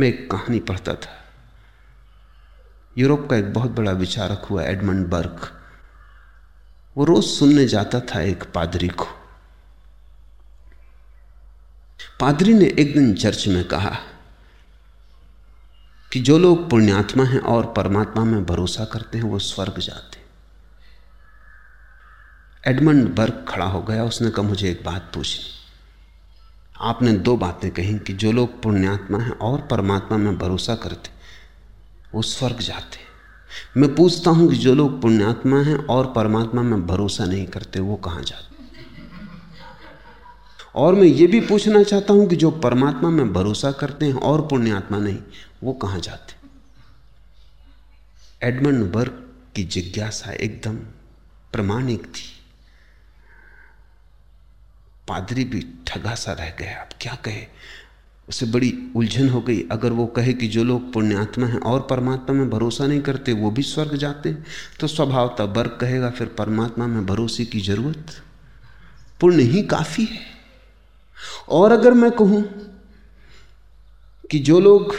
मैं एक कहानी पढ़ता था। यूरोप का एक बहुत बड़ा विचारक हुआ, एडमंड बर्ग वो रोज सुनने जाता था एक पादरी को। पादरी ने एक दिन चर्च में कहा कि जो लोग पुण्यात्मा हैं और परमात्मा में भरोसा करते हैं, वो स्वर्ग जाते एडमंड बर्ग खड़ा हो गया, उसने कहा, मुझे एक बात पूछनी आपने दो बातें कही कि जो लोग पुण्यात्मा हैं और परमात्मा में भरोसा करते, वो स्वर्ग जाते मैं पूछता हूँ कि जो लोग पुण्यात्मा हैं और परमात्मा में भरोसा नहीं करते, वो कहाँ जाते और मैं ये भी पूछना चाहता हूँ कि जो परमात्मा में भरोसा करते हैं और पुण्यात्मा नहीं, वो कहाँ जाते एडमंड बर्ग की जिज्ञासा एकदम प्रमाणिक थी। पादरी भी ठगा सा रह गया। अब क्या कहे? उसे बड़ी उलझन हो गई। अगर वो कहे कि जो लोग पुण्यात्मा हैं और परमात्मा में भरोसा नहीं करते, वो भी स्वर्ग जाते तो स्वभावतः वर्ग कहेगा, फिर परमात्मा में भरोसे की ज़रूरत? पुण्य ही काफ़ी है। और अगर मैं कहूँ कि जो लोग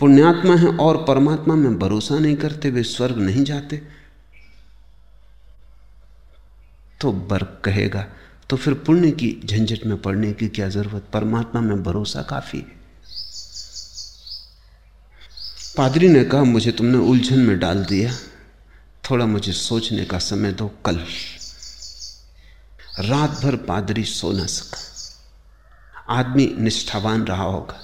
पुण्यात्मा हैं और परमात्मा में भरोसा नहीं करते, वे स्वर्ग नहीं जाते तो वर्ग कहेगा तो फिर पुण्य की झंझट में पड़ने की क्या ज़रूरत? परमात्मा में भरोसा काफ़ी है। पादरी ने कहा, मुझे तुमने उलझन में डाल दिया। थोड़ा मुझे सोचने का समय दो कल। रात भर पादरी सो न सका। आदमी निष्ठावान रहा होगा।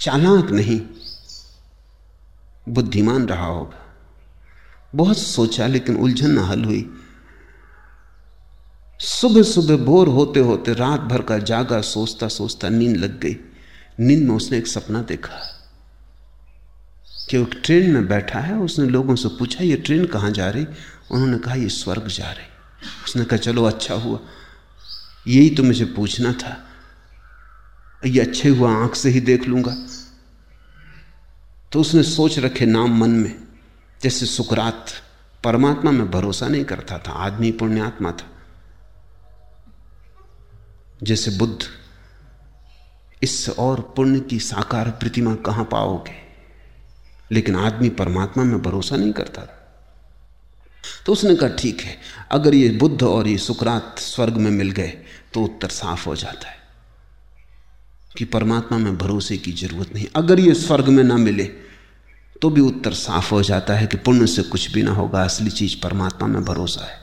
चालाक नहीं, बुद्धिमान रहा होगा। बहुत सोचा, लेकिन उलझन न हल हुई। सुबह सुबह बोर होते होते रात भर का जागा सोचता सोचता नींद लग गई। नींद में उसने एक सपना देखा। कि वो ट्रेन में बैठा है, उसने लोगों से पूछा, ये ट्रेन कहाँ जा रही? उन्होंने कहा, ये स्वर्ग जा रही। उसने कहा, चलो अच्छा हुआ। यही तो मुझे पूछना था। ये अच्छे हुआ, आँख से ही देख लूँगा। तो उसने सोच रखे नाम मन में, जैसे सुकरात परमात्मा में भरोसा नहीं करता था, आदमी पुण्यात्मा था। जैसे बुद्ध इससे और पुण्य की साकार प्रतिमा कहाँ पाओगे? लेकिन आदमी परमात्मा में भरोसा नहीं करता तो उसने कहा, ठीक है, अगर ये बुद्ध और ये सुकरात स्वर्ग में मिल गए तो उत्तर साफ़ हो जाता है कि परमात्मा में भरोसे की ज़रूरत नहीं। अगर ये स्वर्ग में ना मिले तो भी उत्तर साफ़ हो जाता है कि पुण्य से कुछ भी ना होगा। असली चीज़ परमात्मा में भरोसा है।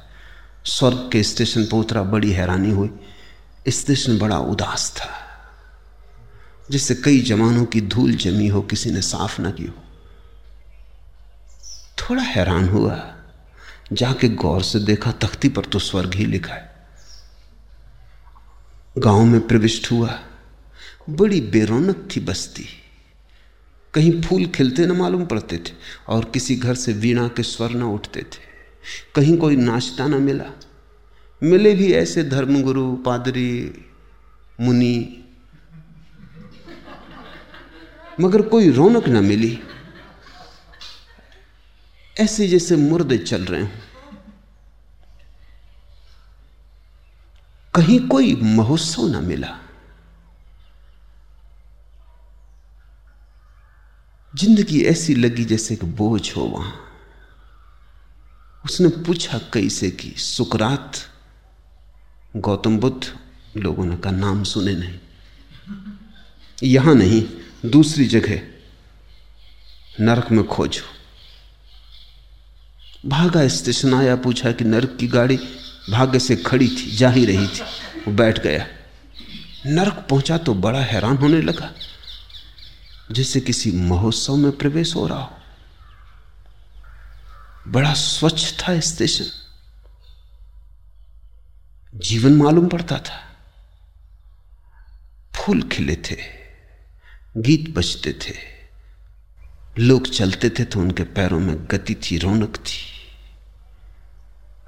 स्वर्ग के स्टेशन पर उतरा, बड़ी हैरानी हुई। स्टेशन बड़ा उदास था, जिससे कई जमानों की धूल जमी हो, किसी ने साफ़ ना की हो। थोड़ा हैरान हुआ, जाके गौर से देखा, तख्ती पर तो स्वर्ग ही लिखा है। गाँव में प्रविष्ट हुआ, बड़ी बेरोनक थी बस्ती। कहीं फूल खिलते न मालूम पड़ते थे, और किसी घर से वीणा के स्वर न उठते थे। कहीं कोई नाश्ता न मिला मिले भी ऐसे धर्मगुरु, पादरी, मुनि। मगर कोई रौनक ना मिली। ऐसे जैसे मुर्दे चल रहे हों। कहीं कोई महोत्सव ना मिला। ज़िंदगी ऐसी लगी जैसे कि बोझ हो वहाँ। उसने पूछा कैसे कि सुकरात गौतम बुद्ध, लोगों ने का नाम सुने नहीं। यहाँ नहीं, दूसरी जगह, नरक में खोजो। भागा स्टेशन आया, पूछा कि नरक की गाड़ी भाग्य से खड़ी थी, जा ही रही थी, वो बैठ गया। नरक पहुँचा तो बड़ा हैरान होने लगा, जैसे किसी महोत्सव में प्रवेश हो रहा हो। बड़ा स्वच्छ था स्टेशन। जीवन मालूम पड़ता था। फूल खिले थे, गीत बजते थे। लोग चलते थे तो उनके पैरों में गति थी, रौनक थी।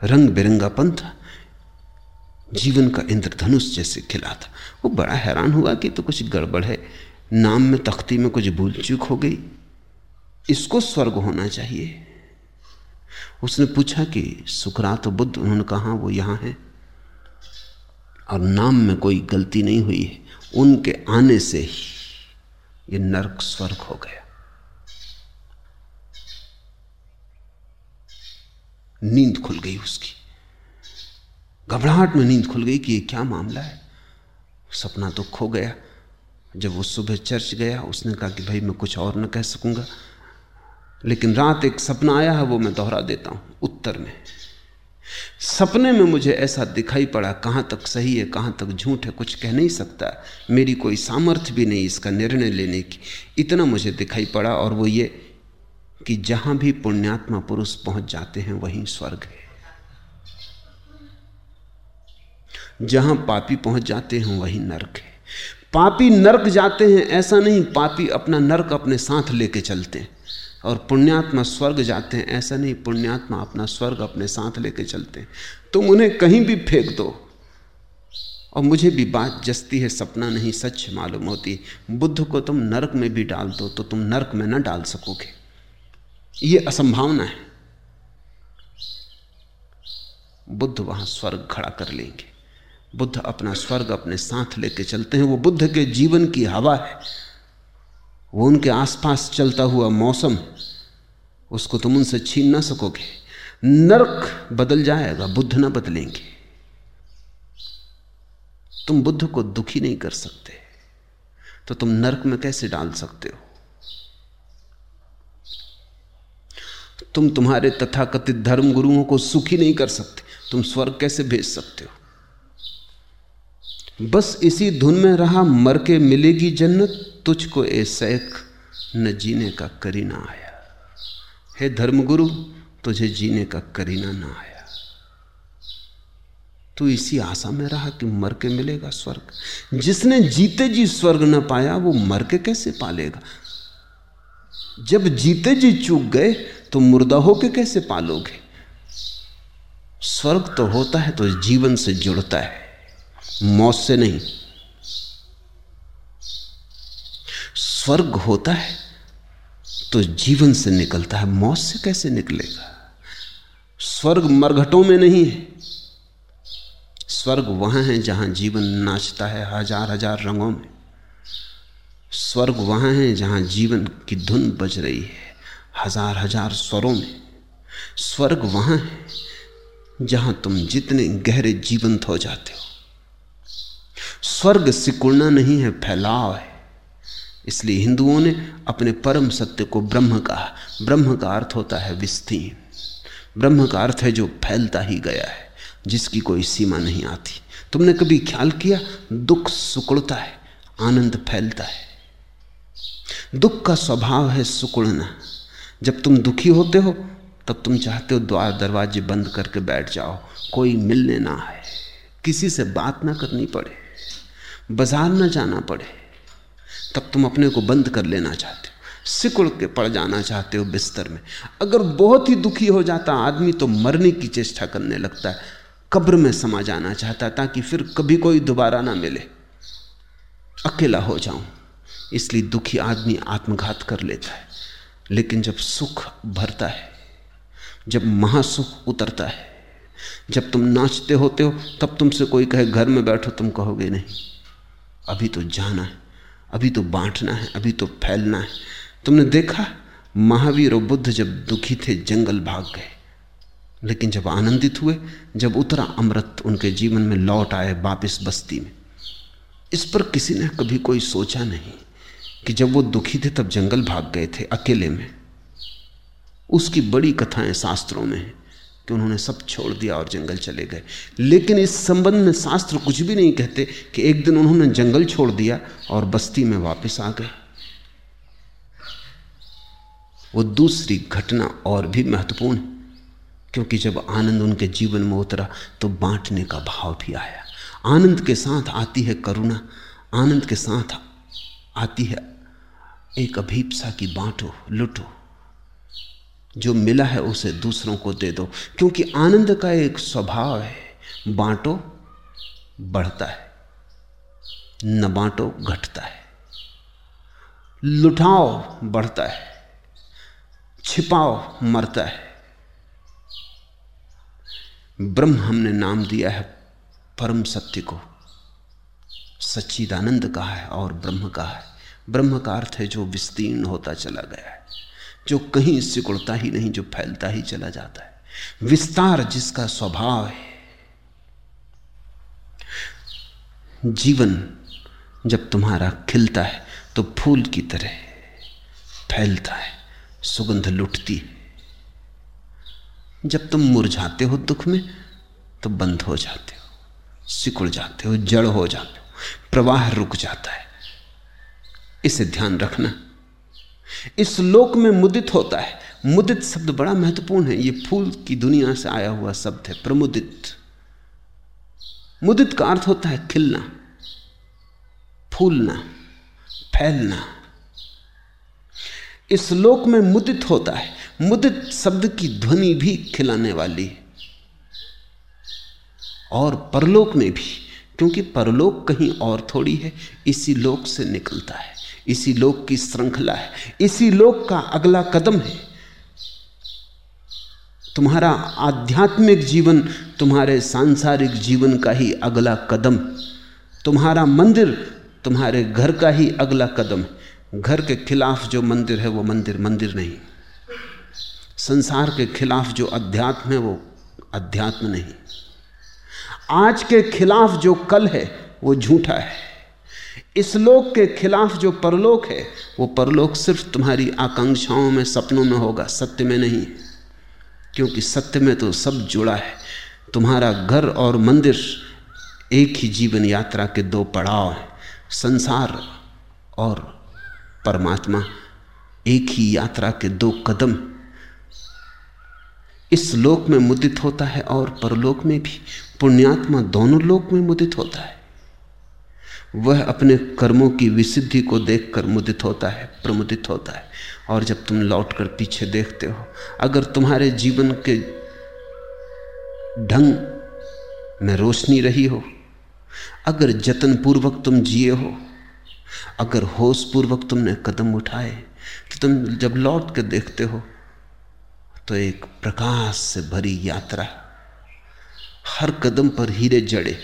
रंग बिरंगापन था। जीवन का इंद्रधनुष जैसे खिला था। वो बड़ा हैरान हुआ कि तो कुछ गड़बड़ है। नाम में तख्ती में कुछ भूल चूक हो गई। इसको स्वर्ग होना चाहिए। उसने पूछा कि सुकरात बुद्ध, उन्होंने कहा, वो यहाँ है? और नाम में कोई गलती नहीं हुई है। उनके आने से ही ये नरक स्वर्ग हो गया। नींद खुल गई उसकी। घबराहट में नींद खुल गई कि ये क्या मामला है? सपना तो खो गया। जब वो सुबह चर्च गया, उसने कहा कि भाई मैं कुछ और न कह सकूँगा। लेकिन रात एक सपना आया है, वो मैं दोहरा देता हूँ। उत्तर में सपने में मुझे ऐसा दिखाई पड़ा, कहाँ तक सही है, कहाँ तक झूठ है, कुछ कह नहीं सकता। मेरी कोई सामर्थ्य भी नहीं इसका निर्णय लेने की। इतना मुझे दिखाई पड़ा और वो ये कि जहाँ भी पुण्यात्मा पुरुष पहुँच जाते हैं, वहीं स्वर्ग है। जहाँ पापी पहुँच जाते हैं, वहीं नर्क है। पापी नर्क जाते हैं, ऐसा नहीं, पापी अपना नर्क अपने साथ लेके चलते हैं। और पुण्यात्मा स्वर्ग जाते हैं। ऐसा नहीं, पुण्यात्मा अपना स्वर्ग अपने साथ लेके चलते हैं। तुम उन्हें कहीं भी फेंक दो। और मुझे भी बात जस्ती है, सपना नहीं, सच मालूम होती। बुद्ध को तुम नरक में भी डाल दो तो तुम नरक में ना डाल सकोगे। ये असंभावना है। बुद्ध वहाँ स्वर्ग खड़ा कर लेंगे। बुद्ध अपना स्वर्ग अपने साथ लेके चलते हैं। वो बुद्ध के जीवन की हवा है। वो उनके आसपास चलता हुआ मौसम, उसको तुम उनसे छीन ना सकोगे। नरक बदल जाएगा, बुद्ध ना बदलेंगे। तुम बुद्ध को दुखी नहीं कर सकते तो तुम नरक में कैसे डाल सकते हो? तुम तुम्हारे तथाकथित धर्म गुरुओं को सुखी नहीं कर सकते, तुम स्वर्ग कैसे भेज सकते हो? बस इसी धुन में रहा, मर के मिलेगी जन्नत, तुझको ए सैक न जीने का करीना आया। हे धर्मगुरु, तुझे जीने का करीना ना आया। तू इसी आशा में रहा कि मर के मिलेगा स्वर्ग। जिसने जीते जी स्वर्ग न पाया, वो मर के कैसे पालेगा? जब जीते जी चूक गए तो मुर्दा होके कैसे पालोगे? स्वर्ग तो होता है तो जीवन से जुड़ता है। मौत से नहीं। स्वर्ग होता है तो जीवन से निकलता है, मौत से कैसे निकलेगा? स्वर्ग मरघटों में नहीं है। स्वर्ग वहाँ है जहाँ जीवन नाचता है हज़ार हज़ार रंगों में। स्वर्ग वहाँ है जहाँ जीवन की धुन बज रही है हज़ार हज़ार स्वरों में। स्वर्ग वहाँ है जहाँ तुम जितने गहरे जीवंत हो जाते हो स्वर्ग सिकुड़ना नहीं है, फैलाव है। इसलिए हिंदुओं ने अपने परम सत्य को ब्रह्म कहा। ब्रह्म का अर्थ होता है विस्तीर्ण। ब्रह्म का अर्थ है जो फैलता ही गया है, जिसकी कोई सीमा नहीं आती। तुमने कभी ख्याल किया? दुख सुकुड़ता है, आनंद फैलता है। दुख का स्वभाव है सुकुड़ना। जब तुम दुखी होते हो, तब तुम चाहते हो द्वार दरवाजे बंद करके बैठ जाओ। कोई मिलने ना आए। किसी से बात ना करनी पड़े। बाज़ार न जाना पड़े, तब तुम अपने को बंद कर लेना चाहते हो। सिकुड़ के पड़ जाना चाहते हो बिस्तर में। अगर बहुत ही दुखी हो जाता आदमी तो मरने की चेष्टा करने लगता है। कब्र में समा जाना चाहता ताकि फिर कभी कोई दोबारा ना मिले। अकेला हो जाऊँ, इसलिए दुखी आदमी आत्मघात कर लेता है। लेकिन जब सुख भरता है, जब महासुख उतरता है, जब तुम नाचते होते हो, तब तुमसे कोई कहे, घर में बैठो, तुम कहोगे नहीं। अभी तो जाना है, अभी तो बांटना है, अभी तो फैलना है। तुमने देखा, महावीर और बुद्ध जब दुखी थे, जंगल भाग गए। लेकिन जब आनंदित हुए, जब उतरा अमृत, उनके जीवन में लौट आए वापिस बस्ती में। इस पर किसी ने कभी कोई सोचा नहीं कि जब वो दुखी थे, तब जंगल भाग गए थे अकेले में। उसकी बड़ी कथाएँ शास्त्रों में हैं। कि उन्होंने सब छोड़ दिया और जंगल चले गए। लेकिन इस संबंध में शास्त्र कुछ भी नहीं कहते कि एक दिन उन्होंने जंगल छोड़ दिया और बस्ती में वापस आ गए। वो दूसरी घटना और भी महत्वपूर्ण, क्योंकि जब आनंद उनके जीवन में उतरा तो बांटने का भाव भी आया। आनंद के साथ आती है करुणा, आनंद के साथ आती है एक अभीपसा की बांटो, लुटो। जो मिला है उसे दूसरों को दे दो। क्योंकि आनंद का एक स्वभाव है, बांटो बढ़ता है, न बांटो घटता है। लुटाओ बढ़ता है, छिपाओ मरता है। ब्रह्म हमने नाम दिया है परम सत्य को। सच्चिदानंद कहा है और ब्रह्म कहा है। ब्रह्म का अर्थ है जो विस्तीर्ण होता चला गया है। जो कहीं सिकुड़ता ही नहीं, जो फैलता ही चला जाता है। विस्तार जिसका स्वभाव है। जीवन जब तुम्हारा खिलता है तो फूल की तरह फैलता है, सुगंध लुटती जब तुम मुरझाते हो दुख में तो बंद हो जाते हो, सिकुड़ जाते हो, जड़ हो जाते हो, प्रवाह रुक जाता है। इसे ध्यान रखना। इस लोक में मुदित होता है। मुदित शब्द बड़ा महत्वपूर्ण है। ये फूल की दुनिया से आया हुआ शब्द है, प्रमुदित। मुदित का अर्थ होता है खिलना, फूलना, फैलना। इस लोक में मुदित होता है। मुदित शब्द की ध्वनि भी खिलाने वाली और परलोक में भी, क्योंकि परलोक कहीं और थोड़ी है, इसी लोक से निकलता है। इसी लोक की श्रृंखला है। इसी लोक का अगला कदम है। तुम्हारा आध्यात्मिक जीवन, तुम्हारे सांसारिक जीवन का ही अगला कदम। तुम्हारा मंदिर, तुम्हारे घर का ही अगला कदम। घर के खिलाफ जो मंदिर है, वो मंदिर मंदिर नहीं। संसार के खिलाफ जो अध्यात्म है, वो अध्यात्म नहीं। आज के खिलाफ जो कल है, वो झूठा है। इस लोक के खिलाफ जो परलोक है, वो परलोक सिर्फ़ तुम्हारी आकांक्षाओं में, सपनों में होगा, सत्य में नहीं। क्योंकि सत्य में तो सब जुड़ा है। तुम्हारा घर और मंदिर एक ही जीवन यात्रा के दो पड़ाव हैं, संसार और परमात्मा। एक ही यात्रा के दो कदम। इस लोक में मुदित होता है और परलोक में भी। पुण्यात्मा दोनों लोक में मुदित होता है। वह अपने कर्मों की विसिद्धि को देखकर मुदित होता है, प्रमुदित होता है। और जब तुम लौट कर पीछे देखते हो, अगर तुम्हारे जीवन के ढंग में रोशनी रही हो, अगर जतन पूर्वक तुम जिए हो, अगर होश पूर्वक तुमने कदम उठाए तो तुम जब लौट के देखते हो तो एक प्रकाश से भरी यात्रा, हर कदम पर हीरे जड़े।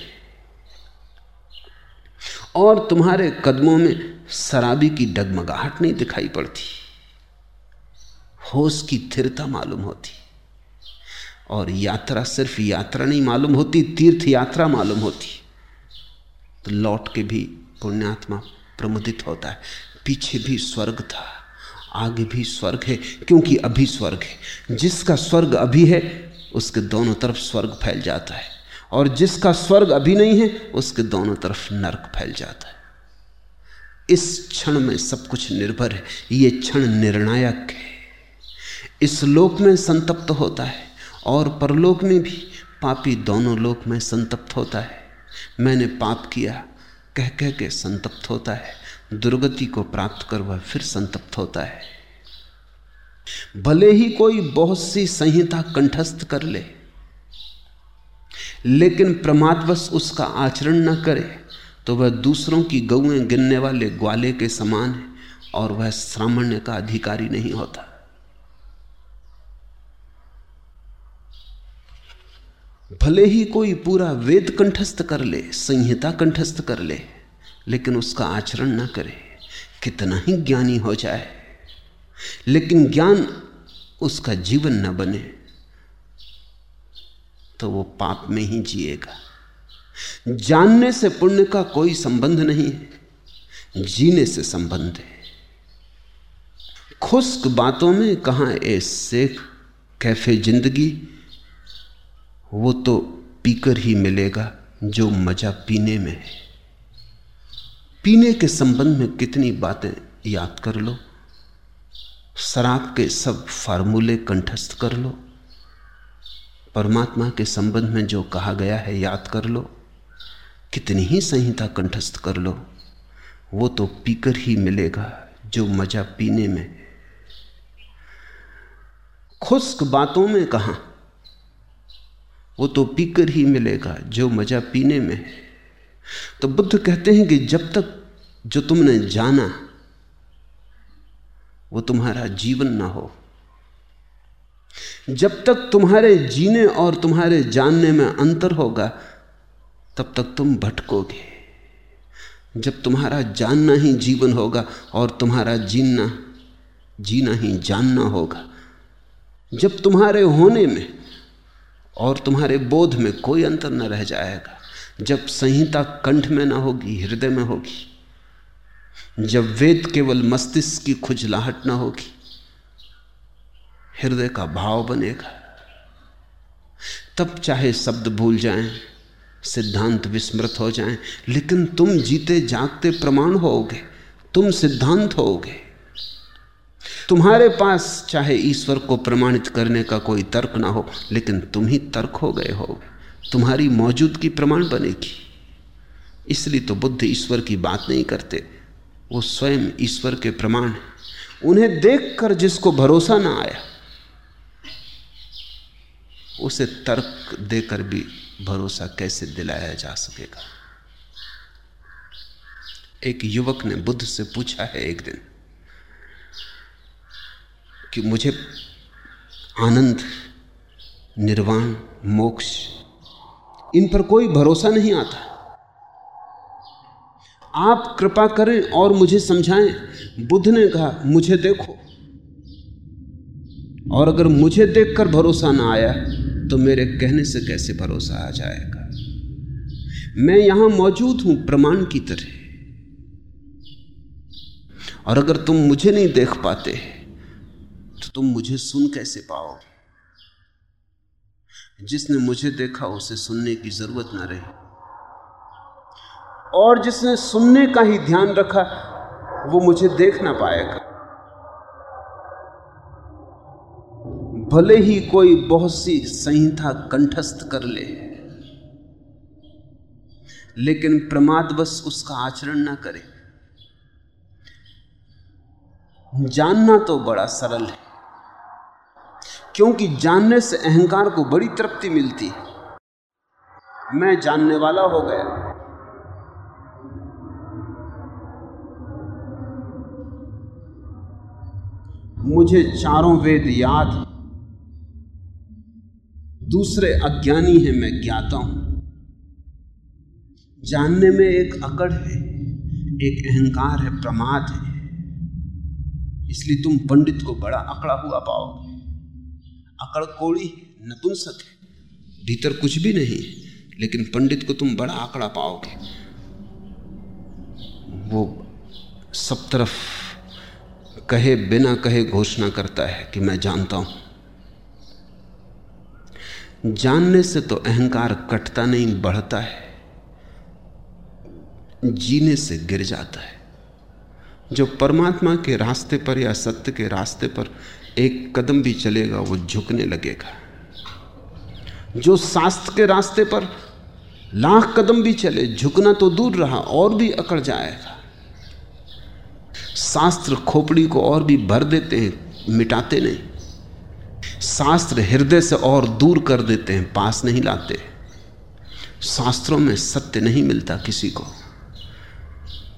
और तुम्हारे कदमों में शराबी की डगमगाहट नहीं दिखाई पड़ती। होश की थिरता मालूम होती। और यात्रा सिर्फ़ यात्रा नहीं मालूम होती, तीर्थ यात्रा मालूम होती। तो लौट के भी पुण्यात्मा प्रमुदित होता है। पीछे भी स्वर्ग था, आगे भी स्वर्ग है, क्योंकि अभी स्वर्ग है। जिसका स्वर्ग अभी है, उसके दोनों तरफ़ स्वर्ग फैल जाता है। और जिसका स्वर्ग अभी नहीं है, उसके दोनों तरफ़ नरक फैल जाता है। इस क्षण में सब कुछ निर्भर है। ये क्षण निर्णायक है। इस लोक में संतप्त होता है और परलोक में भी पापी दोनों लोक में संतप्त होता है। मैंने पाप किया कह कह के संतप्त होता है। दुर्गति को प्राप्त कर वह फिर संतप्त होता है। भले ही कोई बहुत सी संहिता कंठस्थ कर ले लेकिन प्रमादवश उसका आचरण न करे तो वह दूसरों की गौएँ गिनने वाले ग्वाले के समान है और वह श्रामण्य का अधिकारी नहीं होता। भले ही कोई पूरा वेद कंठस्थ कर ले, संहिता कंठस्थ कर ले, लेकिन उसका आचरण ना करे, कितना ही ज्ञानी हो जाए। लेकिन ज्ञान उसका जीवन न बने। तो वो पाप में ही जिएगा। जानने से पुण्य का कोई संबंध नहीं है, जीने से संबंध है। खुश्क बातों में कहा शेख कैफ़े ज़िंदगी, वो तो पीकर ही मिलेगा जो मज़ा पीने में है। पीने के संबंध में कितनी बातें याद कर लो, शराब के सब फार्मूले कंठस्थ कर लो परमात्मा के संबंध में जो कहा गया है, याद कर लो। कितनी ही संहिता कंठस्थ कर लो, वो तो पीकर ही मिलेगा जो मज़ा पीने में। खुश्क बातों में कहा, वो तो पीकर ही मिलेगा जो मज़ा पीने में। तो बुद्ध कहते हैं कि जब तक जो तुमने जाना, वो तुम्हारा जीवन ना हो। जब तक तुम्हारे जीने और तुम्हारे जानने में अंतर होगा, तब तक तुम भटकोगे। जब तुम्हारा जानना ही जीवन होगा और तुम्हारा जीना जीना ही जानना होगा, जब तुम्हारे होने में और तुम्हारे बोध में कोई अंतर न रह जाएगा, जब संहिता कंठ में ना होगी, हृदय में होगी, जब वेद केवल मस्तिष्क की खुजलाहट ना होगी हृदय का भाव बनेगा। तब चाहे शब्द भूल जाएँ, सिद्धांत विस्मृत हो जाएँ, लेकिन तुम जीते जागते प्रमाण होगे तुम सिद्धांत होगे तुम्हारे पास चाहे ईश्वर को प्रमाणित करने का कोई तर्क ना हो, लेकिन तुम ही तर्क हो गए हो, तुम्हारी मौजूदगी प्रमाण बनेगी। इसलिए तो बुद्ध ईश्वर की बात नहीं करते, वो स्वयं ईश्वर के प्रमाण उन्हें देखकर जिसको भरोसा ना आया उसे तर्क देकर भी भरोसा कैसे दिलाया जा सकेगा? एक युवक ने बुद्ध से पूछा है एक दिन कि मुझे आनंद, निर्वाण, मोक्ष, इन पर कोई भरोसा नहीं आता। आप कृपा करें और मुझे समझाएँ। बुद्ध ने कहा, मुझे देखो। और अगर मुझे देखकर भरोसा ना आया तो मेरे कहने से कैसे भरोसा आ जाएगा? मैं यहाँ मौजूद हूँ प्रमाण की तरह। और अगर तुम मुझे नहीं देख पाते तो तुम मुझे सुन कैसे पाओगे? जिसने मुझे देखा, उसे सुनने की ज़रूरत ना रही। और जिसने सुनने का ही ध्यान रखा, वो मुझे देख ना पाएगा। भले ही कोई बहुत सी संहिता कंठस्थ कर ले, लेकिन प्रमादवश उसका आचरण ना करे। जानना तो बड़ा सरल है, क्योंकि जानने से अहंकार को बड़ी तृप्ति मिलती है। मैं जानने वाला हो गया। मुझे चारों वेद याद दूसरे अज्ञानी हैं, मैं ज्ञाता हूँ। जानने में एक अकड़ है, एक अहंकार है, प्रमाद है। इसलिए तुम पंडित को बड़ा अकड़ा हुआ पाओगे। अकड़ कोड़ी नपुंसक है, भीतर कुछ भी नहीं है, लेकिन पंडित को तुम बड़ा आंकड़ा पाओगे। वो सब तरफ़ कहे बिना कहे घोषणा करता है कि मैं जानता हूँ। जानने से तो अहंकार कटता नहीं, बढ़ता है। जीने से गिर जाता है। जो परमात्मा के रास्ते पर या सत्य के रास्ते पर एक कदम भी चलेगा, वो झुकने लगेगा। जो शास्त्र के रास्ते पर लाख कदम भी चले, झुकना तो दूर रहा, और भी अकड़ जाएगा। शास्त्र खोपड़ी को और भी भर देते हैं, मिटाते नहीं। शास्त्र हृदय से और दूर कर देते हैं, पास नहीं लाते। शास्त्रों में सत्य नहीं मिलता किसी को।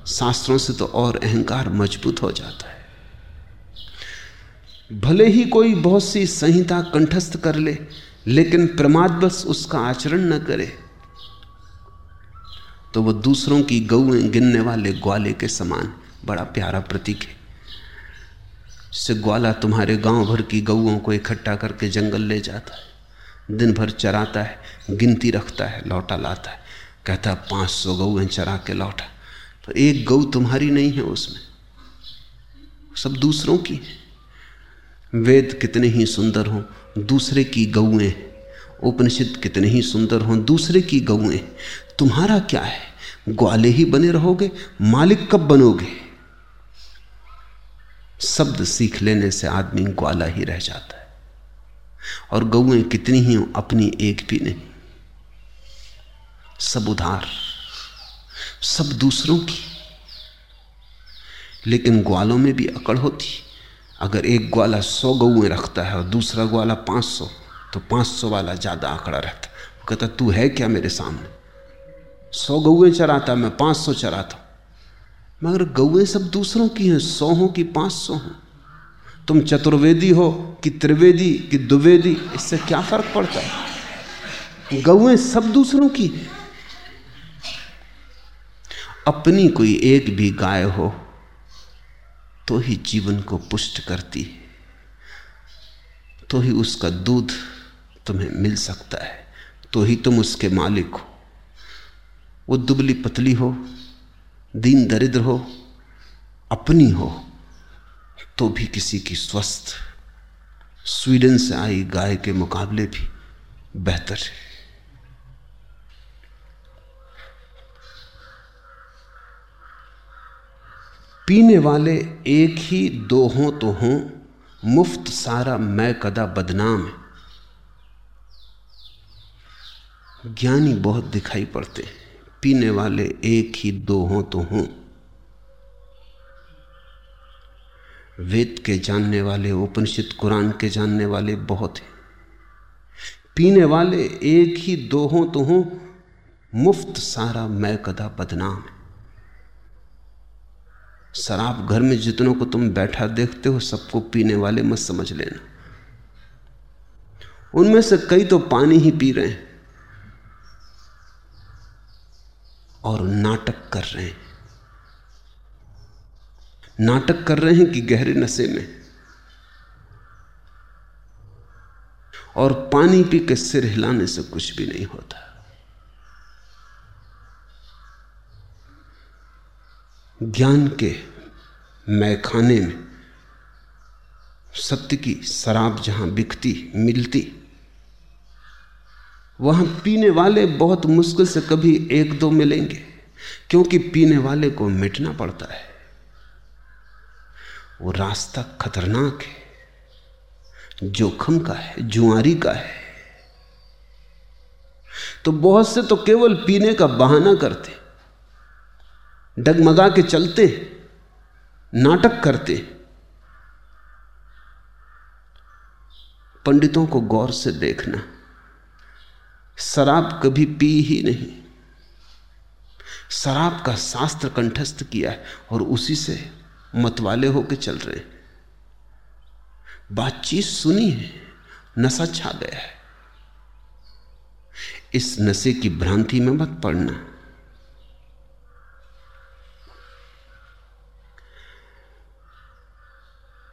शास्त्रों से तो और अहंकार मज़बूत हो जाता है। भले ही कोई बहुत सी संहिता कंठस्थ कर ले, लेकिन प्रमादवश उसका आचरण न करे। तो वह दूसरों की गौएँ गिनने वाले ग्वाले के समान बड़ा प्यारा प्रतीक है। से ग्वाला तुम्हारे गाँव भर की गऊओं को इकट्ठा करके जंगल ले जाता है। दिन भर चराता है, गिनती रखता है, लौटा लाता है। कहता है पाँच सौ गऊ चरा के लौटा। तो एक गऊ तुम्हारी नहीं है उसमें। सब दूसरों की है। वेद कितने ही सुंदर हों, दूसरे की गऊएँ। उपनिषद कितने ही सुंदर हों, दूसरे की गऊएँ। तुम्हारा क्या है? ग्वाले ही बने रहोगे, मालिक कब बनोगे? शब्द सीख लेने से आदमी ग्वाला ही रह जाता है। और गऊएँ कितनी ही अपनी एक भी नहीं। सब उधार, सब दूसरों की। लेकिन ग्वालों में भी अकड़ होती। अगर एक ग्वाला सौ गऊएँ रखता है और दूसरा ग्वाला पाँच सौ तो पाँच सौ वाला ज़्यादा आंकड़ा रहता। वो कहता, तू है क्या मेरे सामने? सौ गऊएँ चराता, मैं पाँच सौ चराता मगर गऊएँ सब दूसरों की हैं सौ हो कि पाँच सौ हो। तुम चतुर्वेदी हो कि त्रिवेदी कि द्विवेदी, इससे क्या फ़र्क पड़ता है? गऊएँ सब दूसरों की अपनी कोई एक भी गाय हो तो ही जीवन को पुष्ट करती है। तो ही उसका दूध तुम्हें मिल सकता है। तो ही तुम उसके मालिक हो। वो दुबली पतली हो दीन दरिद्र हो, अपनी हो तो भी किसी की स्वस्थ स्वीडन से आई गाय के मुकाबले भी बेहतर है। पीने वाले एक ही दो हों तो हों, मुफ़्त सारा मैं कदा बदनाम है। ज्ञानी बहुत दिखाई पड़ते हैं। पीने वाले एक ही दो हों तो हों। वेद के जानने वाले, उपनिषद, कुरान के जानने वाले बहुत हैं। पीने वाले एक ही दो हों तो हों। मुफ़्त सारा मैं कदा बदनाम है। शराब घर में जितनों को तुम बैठा देखते हो, सबको पीने वाले मत समझ लेना। उनमें से कई तो पानी ही पी रहे हैं। और नाटक कर रहे हैं। नाटक कर रहे हैं कि गहरे नशे में। और पानी पी के सिर हिलाने से कुछ भी नहीं होता। ज्ञान के मैखाने में सत्य की शराब जहाँ बिकती, मिलती वहाँ पीने वाले बहुत मुश्किल से कभी एक दो मिलेंगे, क्योंकि पीने वाले को मिटना पड़ता है। वो रास्ता खतरनाक है, जोखम का है, जुआरी का है। तो बहुत से तो केवल पीने का बहाना करते, डगमगा के चलते, नाटक करते। पंडितों को गौर से देखना शराब कभी पी ही नहीं। शराब का शास्त्र कंठस्थ किया है और उसी से मतवाले होकर चल रहे हैं। बातचीत सुनी है, नशा छा गया है। इस नशे की भ्रांति में मत पड़ना।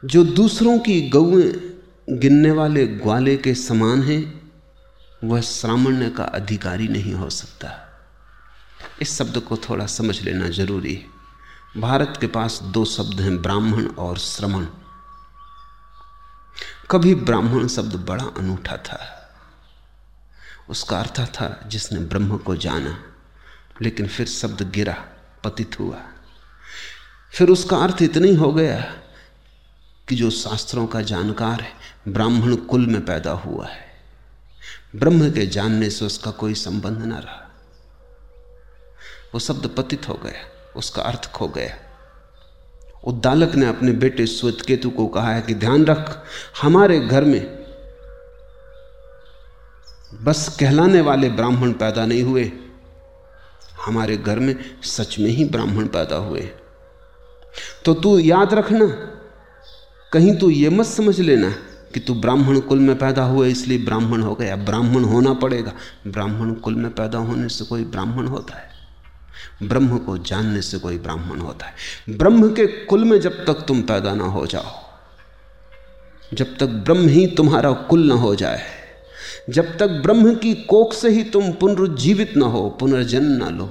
जो दूसरों की गौएँ गिनने वाले ग्वाले के समान हैं वह श्रामण्य का अधिकारी नहीं हो सकता। इस शब्द को थोड़ा समझ लेना ज़रूरी है। भारत के पास दो शब्द हैं, ब्राह्मण और श्रमण। कभी ब्राह्मण शब्द बड़ा अनूठा था। उसका अर्थ था, जिसने ब्रह्म को जाना, लेकिन फिर शब्द गिरा, पतित हुआ। फिर उसका अर्थ इतना ही हो गया कि जो शास्त्रों का जानकार है, ब्राह्मण कुल में पैदा हुआ है। ब्रह्म के जानने से उसका कोई संबंध ना रहा। वो शब्द पतित हो गया, उसका अर्थ खो गया। उद्दालक ने अपने बेटे श्वेत केतु को कहा है कि ध्यान रख, हमारे घर में बस कहलाने वाले ब्राह्मण पैदा नहीं हुए। हमारे घर में सच में ही ब्राह्मण पैदा हुए। तो तू याद रखना, कहीं तू ये मत समझ लेना कि तू ब्राह्मण कुल में पैदा हुआ इसलिए ब्राह्मण हो गया। ब्राह्मण होना पड़ेगा। ब्राह्मण कुल में पैदा होने से कोई ब्राह्मण होता है। ब्रह्म को जानने से कोई ब्राह्मण होता है। ब्रह्म के कुल में जब तक तुम पैदा ना हो जाओ, जब तक ब्रह्म ही तुम्हारा कुल ना हो जाए, जब तक ब्रह्म की कोख से ही तुम पुनरुज्जीवित ना हो, पुनर्जन्म ना लो,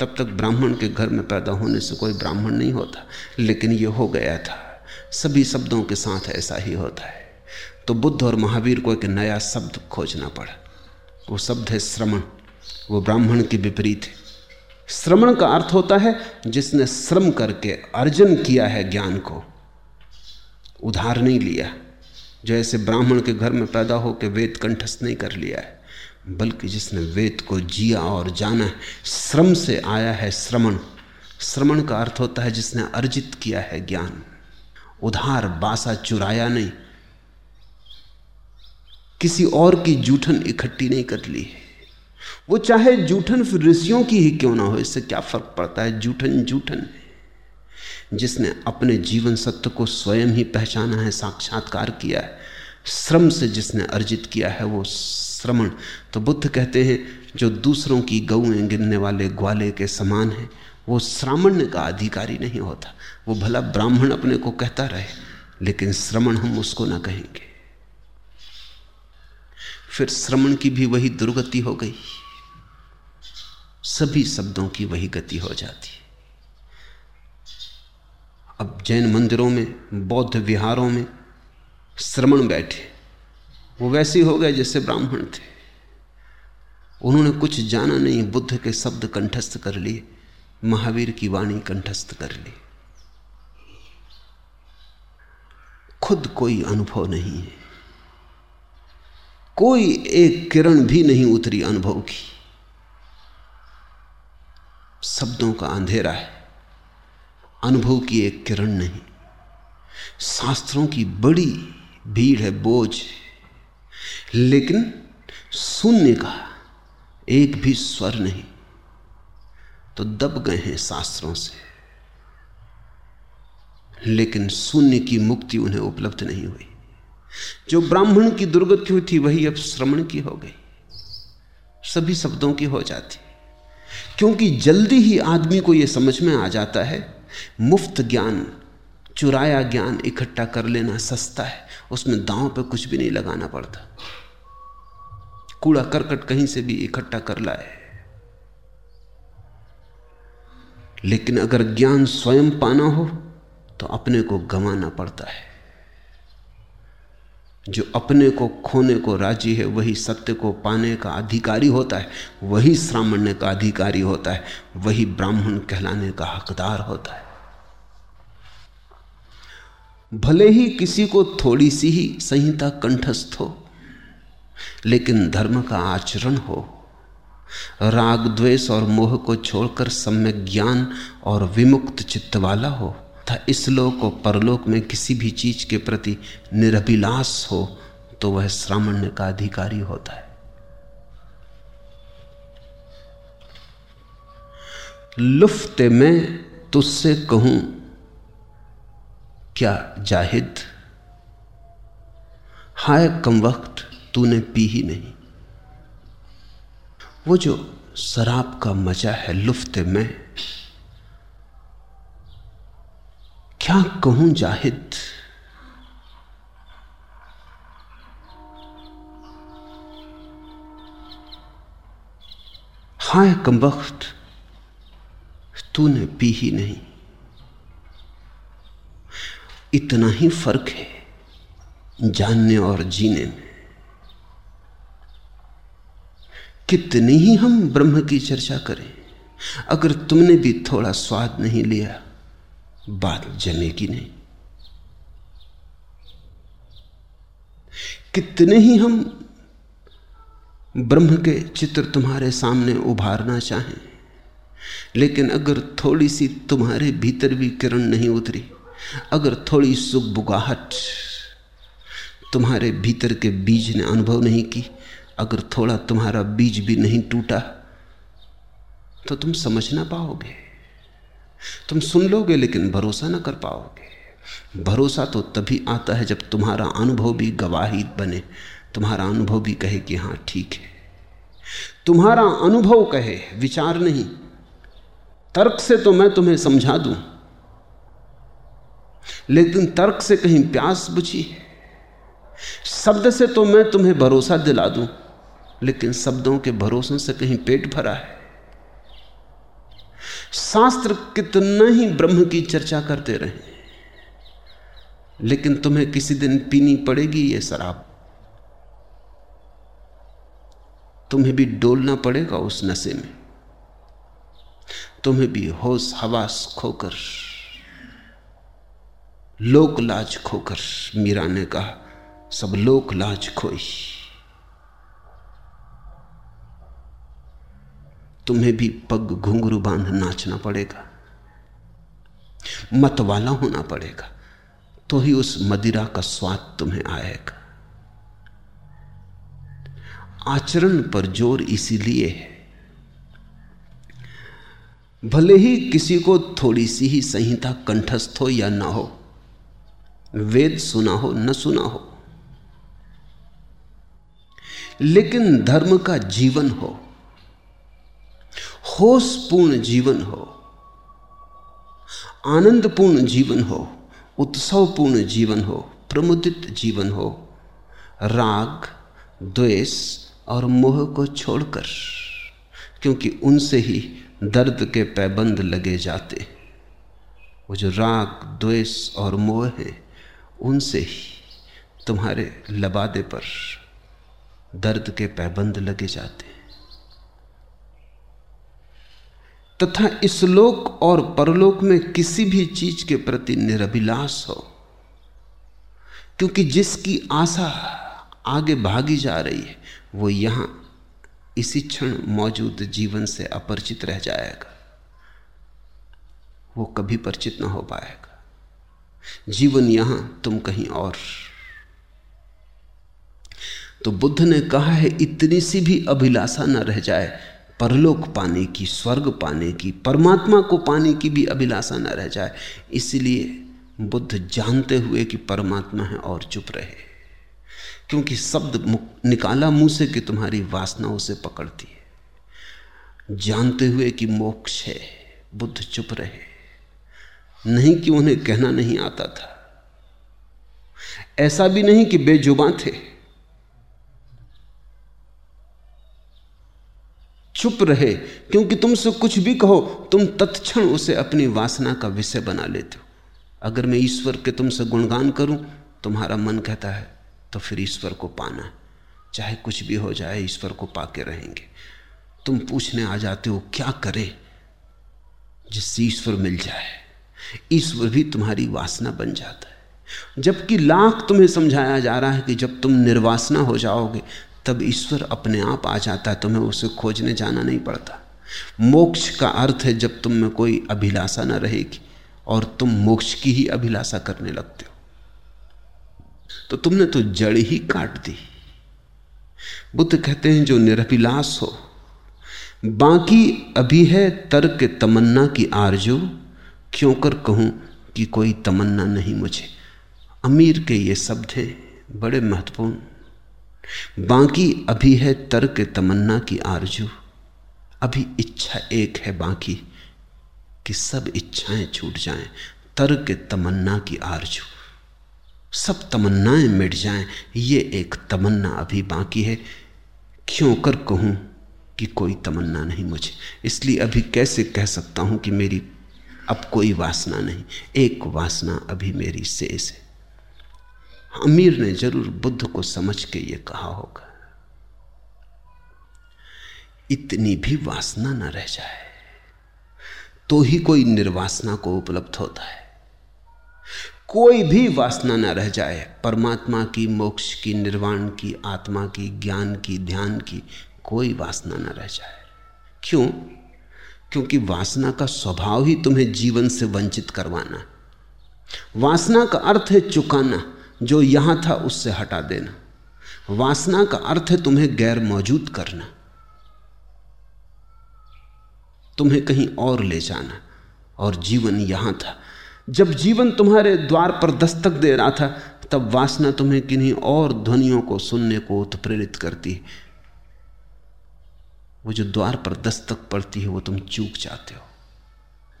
तब तक ब्राह्मण के घर में पैदा होने से कोई ब्राह्मण नहीं होता। लेकिन ये हो गया था। सभी शब्दों के साथ ऐसा ही होता है। तो बुद्ध और महावीर को एक नया शब्द खोजना पड़ा। वो शब्द है श्रमण। वो ब्राह्मण के विपरीत है। श्रमण का अर्थ होता है, जिसने श्रम करके अर्जन किया है ज्ञान को, उधार नहीं लिया। जो ऐसे ब्राह्मण के घर में पैदा होकर वेद कंठस्थ नहीं कर लिया है, बल्कि जिसने वेद को जिया और जाना है, श्रम से आया है श्रमण। श्रमण का अर्थ होता है, जिसने अर्जित किया है ज्ञान। उधार, बासा, चुराया नहीं। किसी और की जूठन इकट्ठी नहीं कर ली है। वो चाहे जूठन फिर ऋषियों की ही क्यों ना हो, इससे क्या फ़र्क पड़ता है? जूठन जूठन है। जिसने अपने जीवन सत्य को स्वयं ही पहचाना है, साक्षात्कार किया है, श्रम से जिसने अर्जित किया है, वो श्रमण। तो बुद्ध कहते हैं, जो दूसरों की गऊएँ गिनने वाले ग्वाले के समान है वो श्रामण्य का अधिकारी नहीं होता। वो भला ब्राह्मण अपने को कहता रहे, लेकिन श्रमण हम उसको ना कहेंगे। फिर श्रमण की भी वही दुर्गति हो गई। सभी शब्दों की वही गति हो जाती। अब जैन मंदिरों में, बौद्ध विहारों में श्रमण बैठे। वो वैसे हो गए जैसे ब्राह्मण थे। उन्होंने कुछ जाना नहीं, बुद्ध के शब्द कंठस्थ कर लिए। महावीर की वाणी कंठस्थ कर ली। खुद कोई अनुभव नहीं है। कोई एक किरण भी नहीं उतरी अनुभव की। शब्दों का अंधेरा है। अनुभव की एक किरण नहीं। शास्त्रों की बड़ी भीड़ है, बोझ लेकिन शून्य का एक भी स्वर नहीं। तो दब गए हैं शास्त्रों से। लेकिन शून्य की मुक्ति उन्हें उपलब्ध नहीं हुई। जो ब्राह्मण की दुर्गति हुई थी, वही अब श्रमण की हो गई। सभी शब्दों की हो जाती। क्योंकि जल्दी ही आदमी को यह समझ में आ जाता है, मुफ़्त ज्ञान, चुराया ज्ञान इकट्ठा कर लेना सस्ता है। उसमें दांव पर कुछ भी नहीं लगाना पड़ता। कूड़ा करकट कहीं से भी इकट्ठा कर लाए। लेकिन अगर ज्ञान स्वयं पाना हो तो अपने को गंवाना पड़ता है। जो अपने को खोने को राज़ी है, वही सत्य को पाने का अधिकारी होता है, वही श्रामण्य का अधिकारी होता है, वही ब्राह्मण कहलाने का हकदार होता है। भले ही किसी को थोड़ी सी ही संहिता कंठस्थ हो, लेकिन धर्म का आचरण हो राग, द्वेष और मोह को छोड़कर सम्यक ज्ञान और विमुक्त चित्त वाला हो। इस लोक और परलोक में किसी भी चीज़ के प्रति निरभिलास हो तो वह श्रामण्य का अधिकारी होता है। लुफ्ते में तुझसे कहूँ, क्या जाहिद? हाय कम वक्त तूने पी ही नहीं। वो जो शराब का मज़ा है लुफ्त में, क्या कहूँ जाहिद? हाय कमबख्त, तूने पी ही नहीं। इतना ही फ़र्क है जानने और जीने में। कितनी ही हम ब्रह्म की चर्चा करें, अगर तुमने भी थोड़ा स्वाद नहीं लिया, बात जमेगी नहीं। कितने ही हम ब्रह्म के चित्र तुम्हारे सामने उभारना चाहें, लेकिन अगर थोड़ी सी तुम्हारे भीतर भी किरण नहीं उतरी, अगर थोड़ी सुख बुगाहट तुम्हारे भीतर के बीज ने अनुभव नहीं की अगर थोड़ा तुम्हारा बीज भी नहीं टूटा तो तुम समझ ना पाओगे। तुम सुन लोगे, लेकिन भरोसा ना कर पाओगे। भरोसा तो तभी आता है जब तुम्हारा अनुभव भी गवाही बने। तुम्हारा अनुभव भी कहे कि हाँ, ठीक है। तुम्हारा अनुभव कहे, विचार नहीं। तर्क से तो मैं तुम्हें समझा दूँ। लेकिन तर्क से कहीं प्यास बुझी शब्द से तो मैं तुम्हें भरोसा दिला दूँ, लेकिन शब्दों के भरोसों से कहीं पेट भरा है। शास्त्र कितना ही ब्रह्म की चर्चा करते रहे, लेकिन तुम्हें किसी दिन पीनी पड़ेगी ये शराब। तुम्हें भी डोलना पड़ेगा उस नशे में। तुम्हें भी होश हवास खोकर, लोक लाज खोकर मीरा ने कहा सब लोक लाज खोई। तुम्हें भी पग घुंघरू बाँध नाचना पड़ेगा मत वाला होना पड़ेगा तो ही उस मदिरा का स्वाद तुम्हें आएगा। आचरण पर ज़ोर इसीलिए है। भले ही किसी को थोड़ी सी ही संहिता कंठस्थ हो या ना हो, वेद सुना हो, न सुना हो लेकिन धर्म का जीवन हो, होशपूर्ण जीवन हो, आनंदपूर्ण जीवन हो, उत्सवपूर्ण जीवन हो, प्रमुदित जीवन हो, राग, द्वेष और मोह को छोड़कर, क्योंकि उनसे ही दर्द के पैबंद लगे जाते वो जो राग, द्वेष और मोह है, उनसे ही तुम्हारे लबादे पर दर्द के पैबंद लगे जाते हैं। तथा इस लोक और परलोक में किसी भी चीज़ के प्रति निरभिलाष हो, क्योंकि जिसकी आशा आगे भागी जा रही है, वो यहाँ इसी क्षण मौजूद जीवन से अपरिचित रह जाएगा। वो कभी परिचित ना हो पाएगा। जीवन यहाँ तुम कहीं और तो बुद्ध ने कहा है, इतनी सी भी अभिलाषा न रह जाए। परलोक पाने की, स्वर्ग पाने की, परमात्मा को पाने की भी अभिलाषा न रह जाए। इसलिए बुद्ध जानते हुए कि परमात्मा है और चुप रहे। क्योंकि शब्द निकाला मुँह से कि तुम्हारी वासना उसे पकड़ती है। जानते हुए कि मोक्ष है, बुद्ध चुप रहे। नहीं कि उन्हें कहना नहीं आता था। ऐसा भी नहीं कि बेजुबा थे। चुप रहे, क्योंकि तुमसे कुछ भी कहो, तुम तत्क्षण उसे अपनी वासना का विषय बना लेते हो। अगर मैं ईश्वर के तुमसे गुणगान करूँ, तुम्हारा मन कहता है तो फिर ईश्वर को पाना चाहे कुछ भी हो जाए, ईश्वर को पाके रहेंगे। तुम पूछने आ जाते हो, क्या करे जिससे ईश्वर मिल जाए? ईश्वर भी तुम्हारी वासना बन जाता है। जबकि लाख तुम्हें समझाया जा रहा है कि जब तुम निर्वासना हो जाओगे तब ईश्वर अपने आप आ जाता है, तुम्हें उसे खोजने जाना नहीं पड़ता। मोक्ष का अर्थ है जब तुम में कोई अभिलाषा न रहेगी और तुम मोक्ष की ही अभिलाषा करने लगते हो। तो तुमने तो जड़ ही काट दी। बुद्ध कहते हैं, जो निरभिलाष हो, बाकी अभी है तर्क तमन्ना की आरज़ू क्यों कर कहूँ कि कोई तमन्ना नहीं मुझे? अमीर के ये शब्द हैं, बड़े महत्वपूर्ण। बाकी अभी है तर्क तमन्ना की आरज़ू। अभी इच्छा एक है बाकी कि सब इच्छाएँ छूट जाएँ, तर्क तमन्ना की आरज़ू। सब तमन्नाएँ मिट जाएँ, ये एक तमन्ना अभी बाकी है। क्यों कर कहूँ कि कोई तमन्ना नहीं मुझे? इसलिए अभी कैसे कह सकता हूँ कि मेरी अब कोई वासना नहीं, एक वासना अभी मेरी शेष है। अमीर ने ज़रूर बुद्ध को समझ के ये कहा होगा। इतनी भी वासना न रह जाए तो ही कोई निर्वासना को उपलब्ध होता है। कोई भी वासना न रह जाए, परमात्मा की मोक्ष की, निर्वाण की, आत्मा की, ज्ञान की, ध्यान की, कोई वासना न रह जाए। क्यों? क्योंकि वासना का स्वभाव ही तुम्हें जीवन से वंचित करवाना। वासना का अर्थ है चुकाना जो यहाँ था उससे हटा देना। वासना का अर्थ है तुम्हें गैर मौजूद करना। तुम्हें कहीं और ले जाना, और जीवन यहाँ था। जब जीवन तुम्हारे द्वार पर दस्तक दे रहा था, तब वासना तुम्हें किन्हीं और ध्वनियों को सुनने को उत्प्रेरित करती है। वो जो द्वार पर दस्तक पड़ती है, वो तुम चूक जाते हो।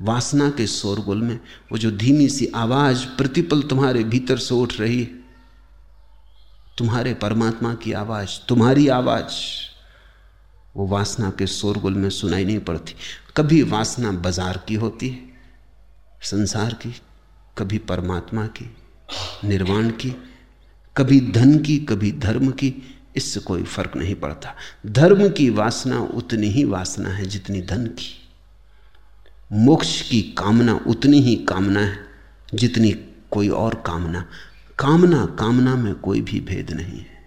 वासना के शोरगुल में वो जो धीमी सी आवाज़ प्रतिपल तुम्हारे भीतर से उठ रही है, तुम्हारे परमात्मा की आवाज़, तुम्हारी आवाज़, वो वासना के शोरगुल में सुनाई नहीं पड़ती। कभी वासना बाज़ार की होती है, संसार की, कभी परमात्मा की, निर्वाण की, कभी धन की, कभी धर्म की, इससे कोई फ़र्क नहीं पड़ता। धर्म की वासना उतनी ही वासना है जितनी धन की। मोक्ष की कामना उतनी ही कामना है जितनी कोई और कामना। कामना कामना में कोई भी भेद नहीं है।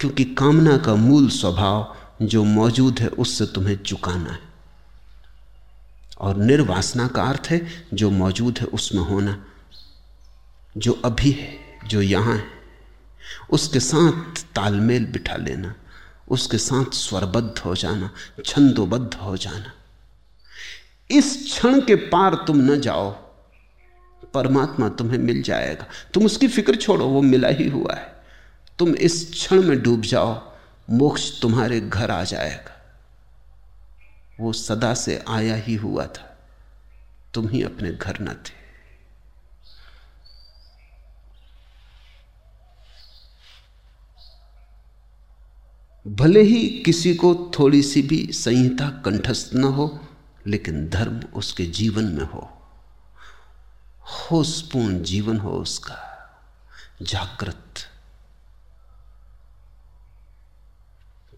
क्योंकि कामना का मूल स्वभाव जो मौजूद है, उससे तुम्हें चुकाना है। और निर्वासना का अर्थ है जो मौजूद है, उसमें होना। जो अभी है, जो यहाँ है, उसके साथ तालमेल बिठा लेना, उसके साथ स्वरबद्ध हो जाना, छंदोबद्ध हो जाना। इस क्षण के पार तुम न जाओ, परमात्मा तुम्हें मिल जाएगा। तुम उसकी फ़िक्र छोड़ो, वो मिला ही हुआ है। तुम इस क्षण में डूब जाओ, मोक्ष तुम्हारे घर आ जाएगा। वो सदा से आया ही हुआ था, तुम ही अपने घर न थे। भले ही किसी को थोड़ी सी भी संहिता कंठस्थ न हो लेकिन धर्म उसके जीवन में हो। होशपूर्ण जीवन हो उसका। जागृत।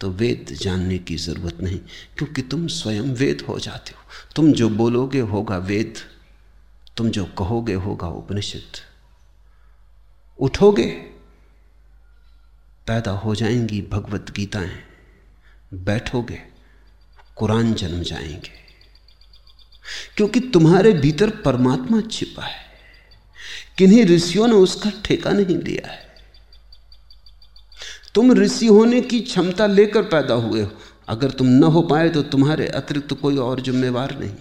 तो वेद जानने की ज़रूरत नहीं, क्योंकि तुम स्वयं वेद हो जाते हो। तुम जो बोलोगे होगा वेद, तुम जो कहोगे होगा उपनिषद। उठोगे, पैदा हो जाएँगी भगवत गीताएँ। बैठोगे, कुरान जन्म जाएँगे। क्योंकि तुम्हारे भीतर परमात्मा छिपा है। किन्हीं ऋषियों ने उसका ठेका नहीं लिया है। तुम ऋषि होने की क्षमता लेकर पैदा हुए हो। अगर तुम न हो पाए तो तुम्हारे अतिरिक्त तो कोई और जिम्मेवार नहीं।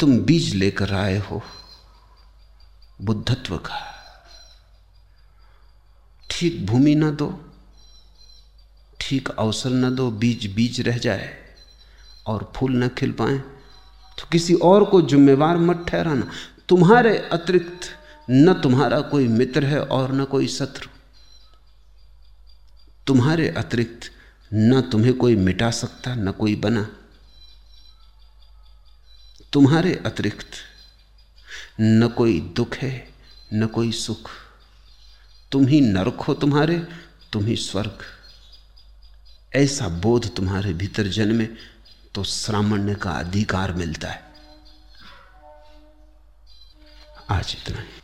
तुम बीज लेकर आए हो, बुद्धत्व का। ठीक भूमि ना दो, ठीक अवसर न दो, बीज बीज रह जाए। और फूल न खिल पाए तो किसी और को जिम्मेवार मत ठहराना। तुम्हारे अतिरिक्त न तुम्हारा कोई मित्र है और न कोई शत्रु। तुम्हारे अतिरिक्त न तुम्हें कोई मिटा सकता, न कोई बना। तुम्हारे अतिरिक्त न कोई दुख है, न कोई सुख। तुम ही नरक हो तुम्हारे, तुम ही स्वर्ग। ऐसा बोध तुम्हारे भीतर जन्मे तो श्रामण्य का अधिकार मिलता है। आज इतना ही।